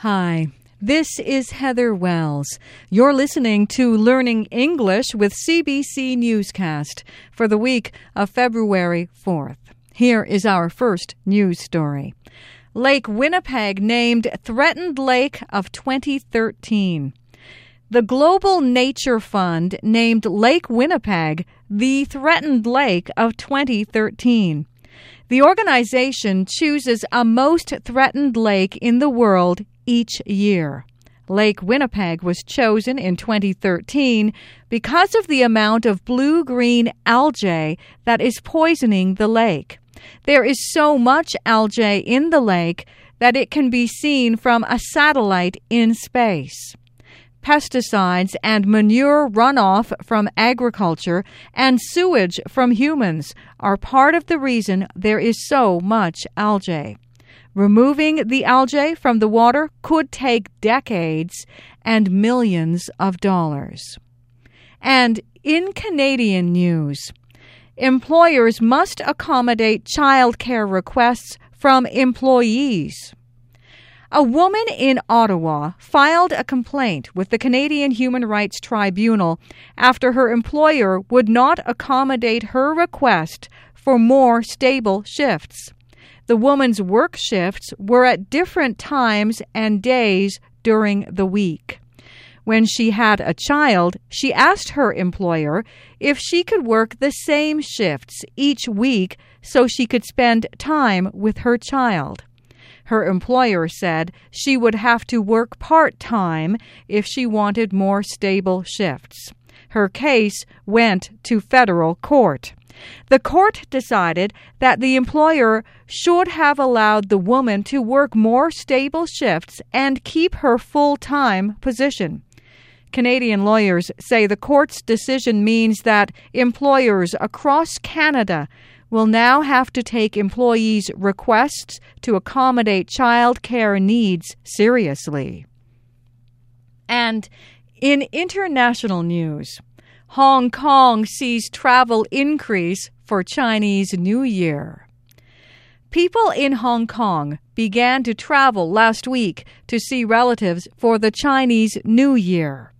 Hi, this is Heather Wells. You're listening to Learning English with CBC Newscast for the week of February 4th. Here is our first news story. Lake Winnipeg named Threatened Lake of 2013. The Global Nature Fund named Lake Winnipeg the Threatened Lake of 2013. The organization chooses a most threatened lake in the world each year. Lake Winnipeg was chosen in 2013 because of the amount of blue green algae that is poisoning the lake. There is so much algae in the lake that it can be seen from a satellite in space. Pesticides and manure runoff from agriculture and sewage from humans are part of the reason there is so much algae. Removing the algae from the water could take decades and millions of dollars. And in Canadian news, employers must accommodate child care requests from employees. A woman in Ottawa filed a complaint with the Canadian Human Rights Tribunal after her employer would not accommodate her request for more stable shifts. The woman's work shifts were at different times and days during the week. When she had a child, she asked her employer if she could work the same shifts each week so she could spend time with her child. Her employer said she would have to work part time if she wanted more stable shifts. Her case went to federal court. The court decided that the employer should have allowed the woman to work more stable shifts and keep her full time position. Canadian lawyers say the court's decision means that employers across Canada will now have to take employees' requests to accommodate child care needs seriously. And in international news, Hong Kong sees travel increase for Chinese New Year. People in Hong Kong began to travel last week to see relatives for the Chinese New Year.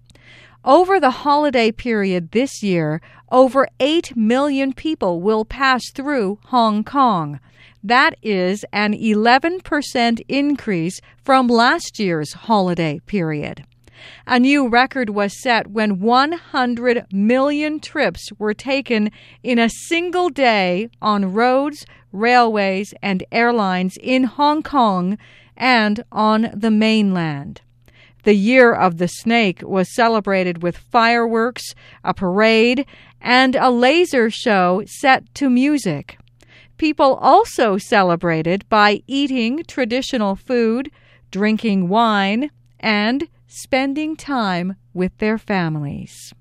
Over the holiday period this year, over 8 million people will pass through Hong Kong. That is an 11% increase from last year's holiday period. A new record was set when 100 million trips were taken in a single day on roads, railways, and airlines in Hong Kong and on the mainland. The Year of the Snake was celebrated with fireworks, a parade, and a laser show set to music. People also celebrated by eating traditional food, drinking wine, and spending time with their families.